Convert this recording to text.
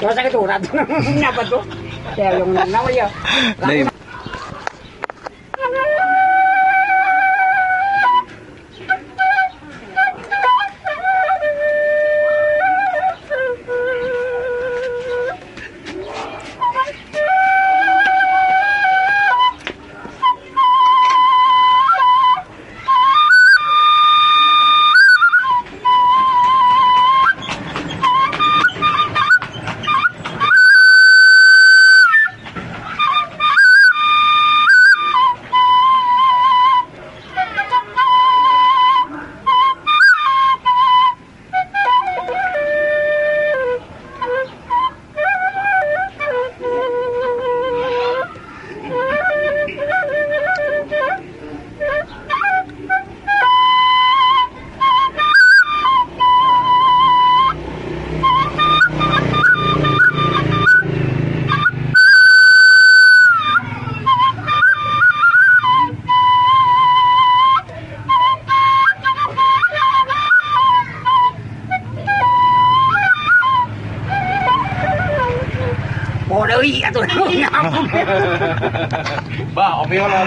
Diba sa kitura? Napa to? Kaya yung nawal yun. เลยอีกตัวน้องบ้าออกไปเขารอ